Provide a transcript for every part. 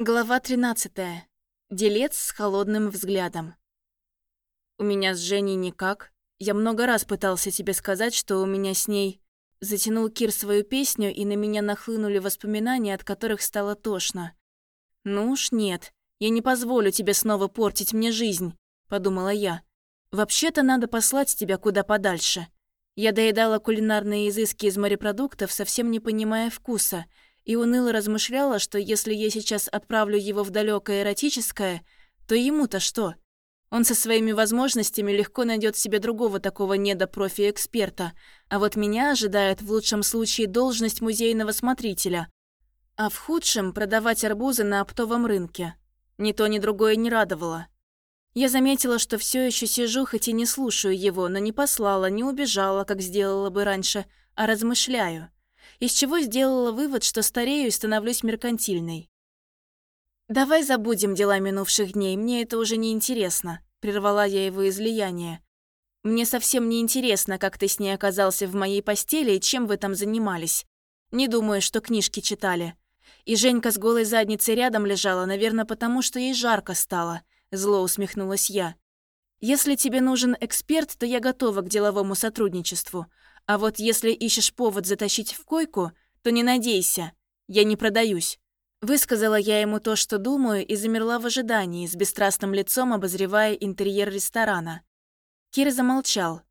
Глава 13. Делец с холодным взглядом. У меня с Женей никак. Я много раз пытался тебе сказать, что у меня с ней... Затянул Кир свою песню, и на меня нахлынули воспоминания, от которых стало тошно. «Ну уж нет, я не позволю тебе снова портить мне жизнь», — подумала я. «Вообще-то надо послать тебя куда подальше». Я доедала кулинарные изыски из морепродуктов, совсем не понимая вкуса — и уныло размышляла, что если я сейчас отправлю его в далекое эротическое, то ему-то что? Он со своими возможностями легко найдет себе другого такого недопрофи-эксперта, а вот меня ожидает в лучшем случае должность музейного смотрителя, а в худшем – продавать арбузы на оптовом рынке. Ни то, ни другое не радовало. Я заметила, что все еще сижу, хоть и не слушаю его, но не послала, не убежала, как сделала бы раньше, а размышляю из чего сделала вывод, что старею и становлюсь меркантильной. «Давай забудем дела минувших дней, мне это уже не интересно», — прервала я его излияние. «Мне совсем не интересно, как ты с ней оказался в моей постели и чем вы там занимались. Не думаю, что книжки читали. И Женька с голой задницей рядом лежала, наверное, потому что ей жарко стало», — зло усмехнулась я. «Если тебе нужен эксперт, то я готова к деловому сотрудничеству. А вот если ищешь повод затащить в койку, то не надейся, я не продаюсь. Высказала я ему то, что думаю, и замерла в ожидании, с бесстрастным лицом обозревая интерьер ресторана. Кир замолчал.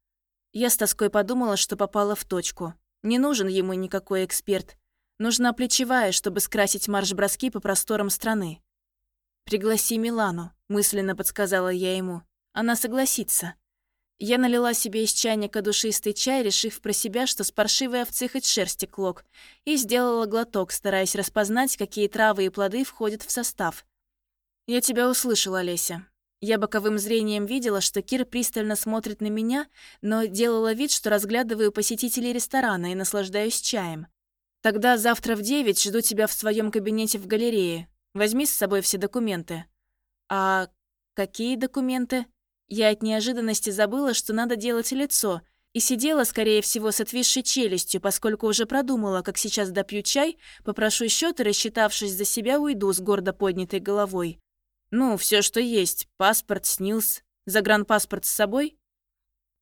Я с тоской подумала, что попала в точку. Не нужен ему никакой эксперт. Нужна плечевая, чтобы скрасить марш-броски по просторам страны. «Пригласи Милану», — мысленно подсказала я ему. «Она согласится». Я налила себе из чайника душистый чай, решив про себя, что с паршивой овцы хоть шерсти клок, и сделала глоток, стараясь распознать, какие травы и плоды входят в состав. «Я тебя услышала, Олеся». Я боковым зрением видела, что Кир пристально смотрит на меня, но делала вид, что разглядываю посетителей ресторана и наслаждаюсь чаем. «Тогда завтра в девять жду тебя в своем кабинете в галерее. Возьми с собой все документы». «А какие документы?» Я от неожиданности забыла, что надо делать лицо, и сидела, скорее всего, с отвисшей челюстью, поскольку уже продумала, как сейчас допью чай, попрошу счет и, рассчитавшись за себя, уйду с гордо поднятой головой. «Ну, все, что есть. Паспорт, СНИЛС. Загранпаспорт с собой?»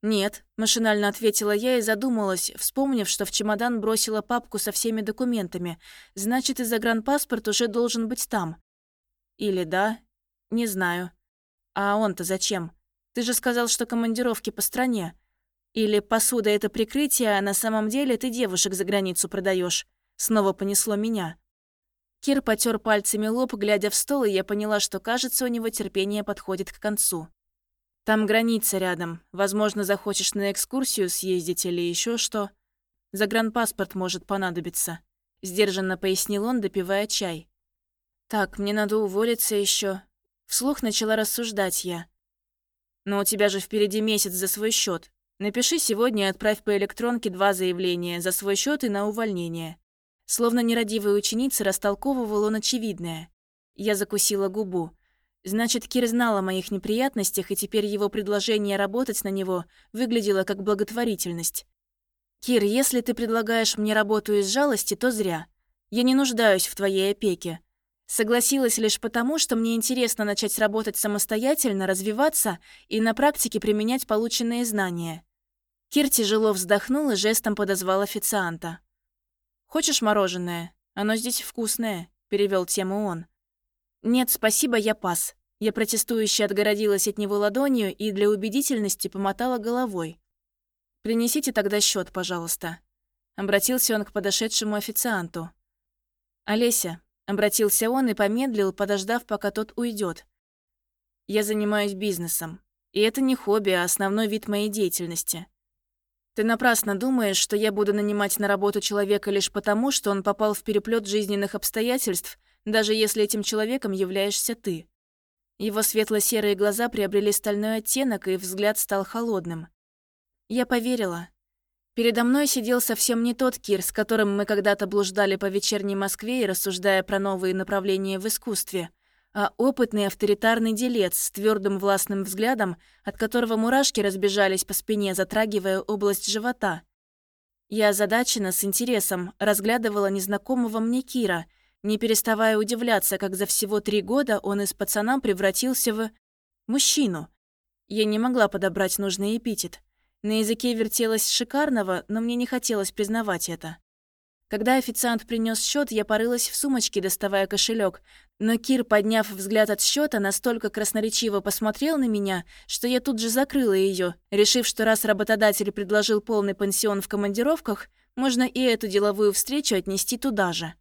«Нет», – машинально ответила я и задумалась, вспомнив, что в чемодан бросила папку со всеми документами. «Значит, и загранпаспорт уже должен быть там». «Или да? Не знаю. А он-то зачем?» Ты же сказал, что командировки по стране. Или посуда — это прикрытие, а на самом деле ты девушек за границу продаешь. Снова понесло меня. Кир потер пальцами лоб, глядя в стол, и я поняла, что, кажется, у него терпение подходит к концу. «Там граница рядом. Возможно, захочешь на экскурсию съездить или еще что. Загранпаспорт может понадобиться», — сдержанно пояснил он, допивая чай. «Так, мне надо уволиться еще. Вслух начала рассуждать я. Но у тебя же впереди месяц за свой счет. Напиши сегодня и отправь по электронке два заявления за свой счет и на увольнение. Словно нерадивая ученица растолковывал он очевидное. Я закусила губу. Значит, Кир знал о моих неприятностях, и теперь его предложение работать на него выглядело как благотворительность. «Кир, если ты предлагаешь мне работу из жалости, то зря. Я не нуждаюсь в твоей опеке. Согласилась лишь потому, что мне интересно начать работать самостоятельно, развиваться и на практике применять полученные знания. Кир тяжело вздохнул и жестом подозвал официанта. «Хочешь мороженое? Оно здесь вкусное», — перевел тему он. «Нет, спасибо, я пас». Я протестующе отгородилась от него ладонью и для убедительности помотала головой. «Принесите тогда счет, пожалуйста». Обратился он к подошедшему официанту. «Олеся, Обратился он и помедлил, подождав, пока тот уйдет. «Я занимаюсь бизнесом. И это не хобби, а основной вид моей деятельности. Ты напрасно думаешь, что я буду нанимать на работу человека лишь потому, что он попал в переплет жизненных обстоятельств, даже если этим человеком являешься ты». Его светло-серые глаза приобрели стальной оттенок, и взгляд стал холодным. Я поверила. Передо мной сидел совсем не тот Кир, с которым мы когда-то блуждали по вечерней Москве и рассуждая про новые направления в искусстве, а опытный авторитарный делец с твердым властным взглядом, от которого мурашки разбежались по спине, затрагивая область живота. Я озадачена с интересом разглядывала незнакомого мне Кира, не переставая удивляться, как за всего три года он из пацана превратился в... мужчину. Я не могла подобрать нужный эпитет. На языке вертелось шикарного, но мне не хотелось признавать это. Когда официант принес счет, я порылась в сумочке, доставая кошелек, но Кир, подняв взгляд от счета, настолько красноречиво посмотрел на меня, что я тут же закрыла ее, решив, что раз работодатель предложил полный пансион в командировках, можно и эту деловую встречу отнести туда же.